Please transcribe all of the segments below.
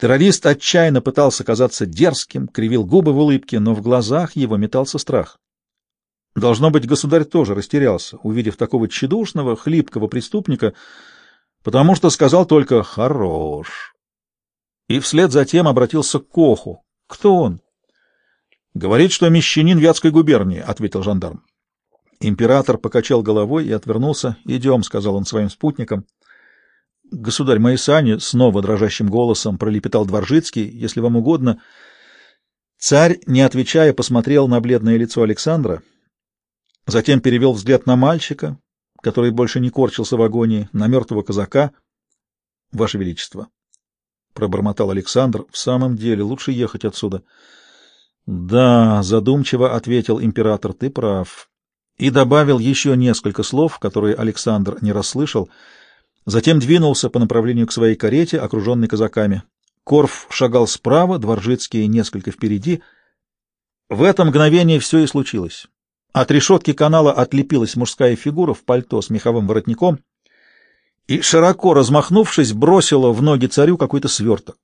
Террорист отчаянно пытался казаться дерзким, кривил губы в улыбке, но в глазах его метался страх. Должно быть, государь тоже растерялся, увидев такого тщедушного, хлипкого преступника, потому что сказал только «хорош». И вслед за тем обратился к Коху. «Кто он?» «Говорит, что мещанин Вятской губернии», — ответил жандарм. Император покачал головой и отвернулся. «Идем», — сказал он своим спутникам. «Государь, мои сани!» — снова дрожащим голосом пролепетал Дворжицкий. «Если вам угодно...» Царь, не отвечая, посмотрел на бледное лицо Александра, затем перевел взгляд на мальчика, который больше не корчился в агонии, на мертвого казака. — Ваше Величество! — пробормотал Александр. — В самом деле, лучше ехать отсюда. — Да, — задумчиво ответил император, — ты прав. И добавил еще несколько слов, которые Александр не расслышал, — Затем двинулся по направлению к своей карете, окруженной казаками. Корф шагал справа, Дворжицкий несколько впереди. В это мгновение все и случилось. От решетки канала отлепилась мужская фигура в пальто с меховым воротником и, широко размахнувшись, бросила в ноги царю какой-то сверток.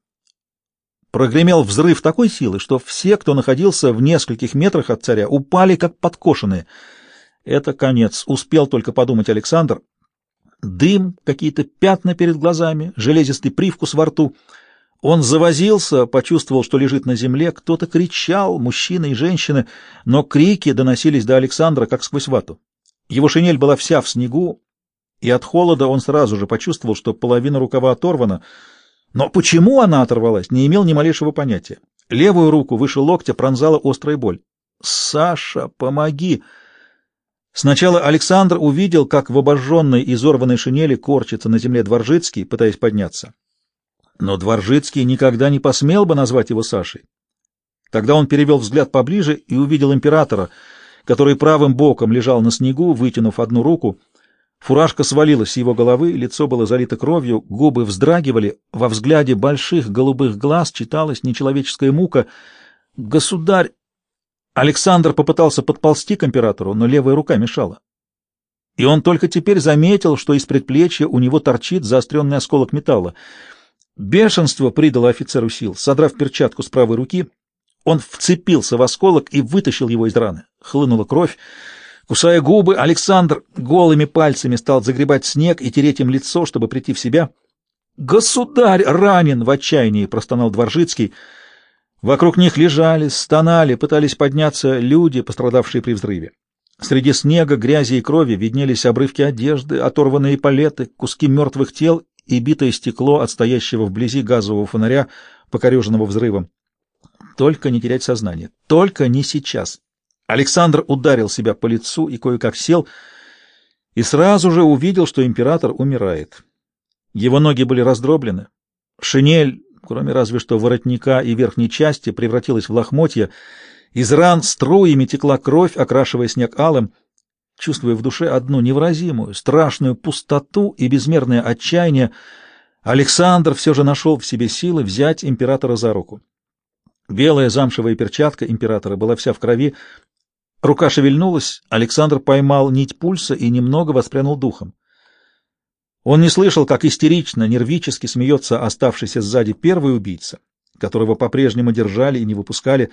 Прогремел взрыв такой силы, что все, кто находился в нескольких метрах от царя, упали как подкошенные. Это конец, успел только подумать Александр — дым, какие-то пятна перед глазами, железистый привкус во рту. Он завозился, почувствовал, что лежит на земле, кто-то кричал, мужчины и женщины, но крики доносились до Александра, как сквозь вату. Его шинель была вся в снегу, и от холода он сразу же почувствовал, что половина рукава оторвана. Но почему она оторвалась, не имел ни малейшего понятия. Левую руку выше локтя пронзала острая боль. «Саша, помоги!» Сначала Александр увидел, как в обожженной, изорванной шинели корчится на земле Дворжицкий, пытаясь подняться. Но Дворжицкий никогда не посмел бы назвать его Сашей. Тогда он перевел взгляд поближе и увидел императора, который правым боком лежал на снегу, вытянув одну руку. Фуражка свалилась с его головы, лицо было залито кровью, губы вздрагивали, во взгляде больших голубых глаз читалась нечеловеческая мука. «Государь!» Александр попытался подползти к императору, но левая рука мешала. И он только теперь заметил, что из предплечья у него торчит заостренный осколок металла. Бешенство придало офицеру сил. Содрав перчатку с правой руки, он вцепился в осколок и вытащил его из раны. Хлынула кровь. Кусая губы, Александр голыми пальцами стал загребать снег и тереть им лицо, чтобы прийти в себя. «Государь ранен!» — в отчаянии простонал Дворжицкий — Вокруг них лежали, стонали, пытались подняться люди, пострадавшие при взрыве. Среди снега, грязи и крови виднелись обрывки одежды, оторванные палеты, куски мертвых тел и битое стекло от стоящего вблизи газового фонаря, покореженного взрывом. Только не терять сознание. Только не сейчас. Александр ударил себя по лицу и кое-как сел, и сразу же увидел, что император умирает. Его ноги были раздроблены, шинель кроме разве что воротника и верхней части, превратилась в лохмотья. Из ран струями текла кровь, окрашивая снег алым. Чувствуя в душе одну невыразимую, страшную пустоту и безмерное отчаяние, Александр все же нашел в себе силы взять императора за руку. Белая замшевая перчатка императора была вся в крови. Рука шевельнулась, Александр поймал нить пульса и немного воспрянул духом. Он не слышал, как истерично, нервически смеется оставшийся сзади первый убийца, которого по-прежнему держали и не выпускали.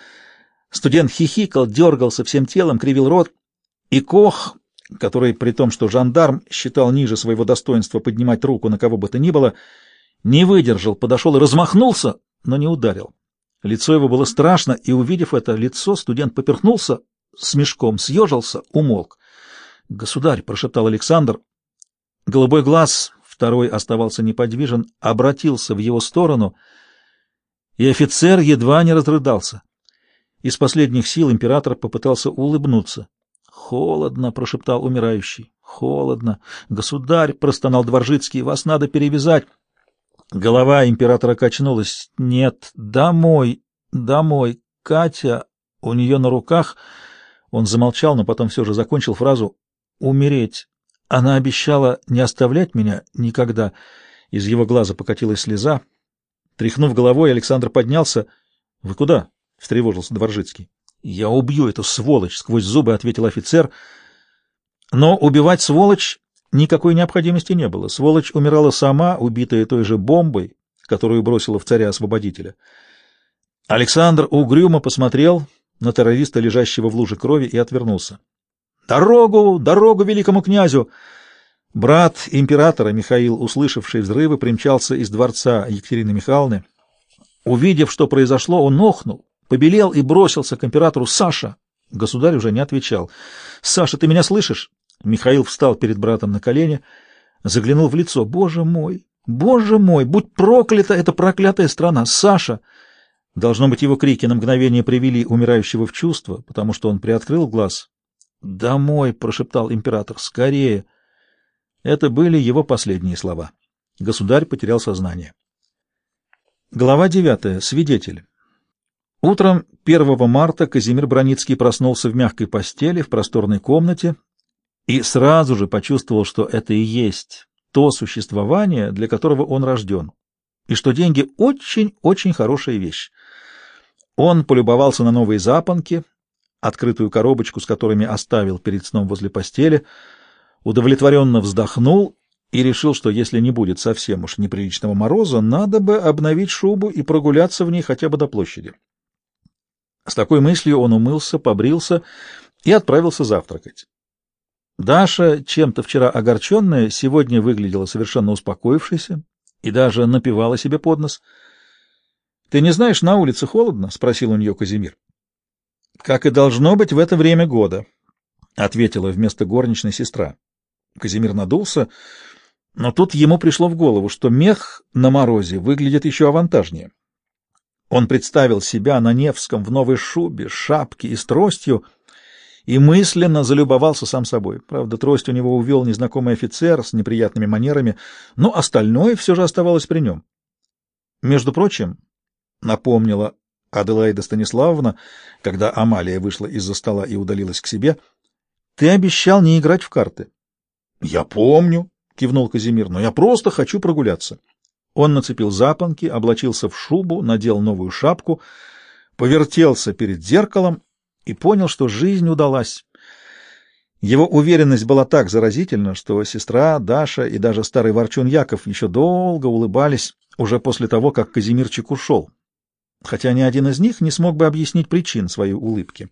Студент хихикал, дергался всем телом, кривил рот, и Кох, который, при том, что жандарм считал ниже своего достоинства поднимать руку на кого бы то ни было, не выдержал, подошел и размахнулся, но не ударил. Лицо его было страшно, и, увидев это лицо, студент поперхнулся, с мешком съежился, умолк. — Государь, — прошептал Александр, Голубой глаз, второй оставался неподвижен, обратился в его сторону, и офицер едва не разрыдался. Из последних сил император попытался улыбнуться. «Холодно», — прошептал умирающий. «Холодно. Государь», — простонал Дворжицкий, — «вас надо перевязать». Голова императора качнулась. «Нет, домой, домой. Катя у нее на руках...» Он замолчал, но потом все же закончил фразу «умереть». Она обещала не оставлять меня никогда. Из его глаза покатилась слеза. Тряхнув головой, Александр поднялся. — Вы куда? — встревожился Дворжицкий. — Я убью эту сволочь! — сквозь зубы ответил офицер. Но убивать сволочь никакой необходимости не было. Сволочь умирала сама, убитая той же бомбой, которую бросила в царя-освободителя. Александр угрюмо посмотрел на террориста, лежащего в луже крови, и отвернулся. «Дорогу! Дорогу великому князю!» Брат императора Михаил, услышавший взрывы, примчался из дворца Екатерины Михайловны. Увидев, что произошло, он охнул, побелел и бросился к императору «Саша!» Государь уже не отвечал. «Саша, ты меня слышишь?» Михаил встал перед братом на колени, заглянул в лицо. «Боже мой! Боже мой! Будь проклята эта проклятая страна! Саша!» Должно быть, его крики на мгновение привели умирающего в чувство, потому что он приоткрыл глаз. «Домой!» — прошептал император. «Скорее!» Это были его последние слова. Государь потерял сознание. Глава девятая. Свидетель. Утром 1 марта Казимир Броницкий проснулся в мягкой постели в просторной комнате и сразу же почувствовал, что это и есть то существование, для которого он рожден, и что деньги очень-очень хорошая вещь. Он полюбовался на новые запонки, открытую коробочку, с которыми оставил перед сном возле постели, удовлетворенно вздохнул и решил, что если не будет совсем уж неприличного мороза, надо бы обновить шубу и прогуляться в ней хотя бы до площади. С такой мыслью он умылся, побрился и отправился завтракать. Даша, чем-то вчера огорченная, сегодня выглядела совершенно успокоившейся и даже напевала себе под нос. — Ты не знаешь, на улице холодно? — спросил у нее Казимир. — Как и должно быть в это время года, — ответила вместо горничной сестра. Казимир надулся, но тут ему пришло в голову, что мех на морозе выглядит еще авантажнее. Он представил себя на Невском в новой шубе, шапке и с тростью и мысленно залюбовался сам собой. Правда, трость у него увел незнакомый офицер с неприятными манерами, но остальное все же оставалось при нем. Между прочим, напомнила Аделаида Станиславовна, когда Амалия вышла из-за стола и удалилась к себе, — ты обещал не играть в карты. — Я помню, — кивнул Казимир, — но я просто хочу прогуляться. Он нацепил запонки, облачился в шубу, надел новую шапку, повертелся перед зеркалом и понял, что жизнь удалась. Его уверенность была так заразительна, что сестра, Даша и даже старый ворчун Яков еще долго улыбались уже после того, как Казимирчик ушел, хотя ни один из них не смог бы объяснить причин своей улыбки.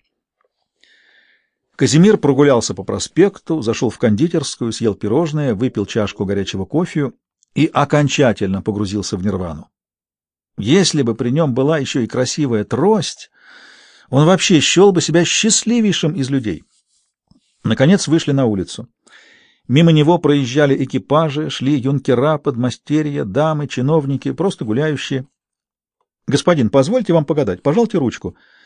Казимир прогулялся по проспекту, зашел в кондитерскую, съел пирожное, выпил чашку горячего кофе и окончательно погрузился в нирвану. Если бы при нем была еще и красивая трость, он вообще счел бы себя счастливейшим из людей. Наконец вышли на улицу. Мимо него проезжали экипажи, шли юнкера, подмастерья, дамы, чиновники, просто гуляющие. — Господин, позвольте вам погадать, пожалуйте ручку. —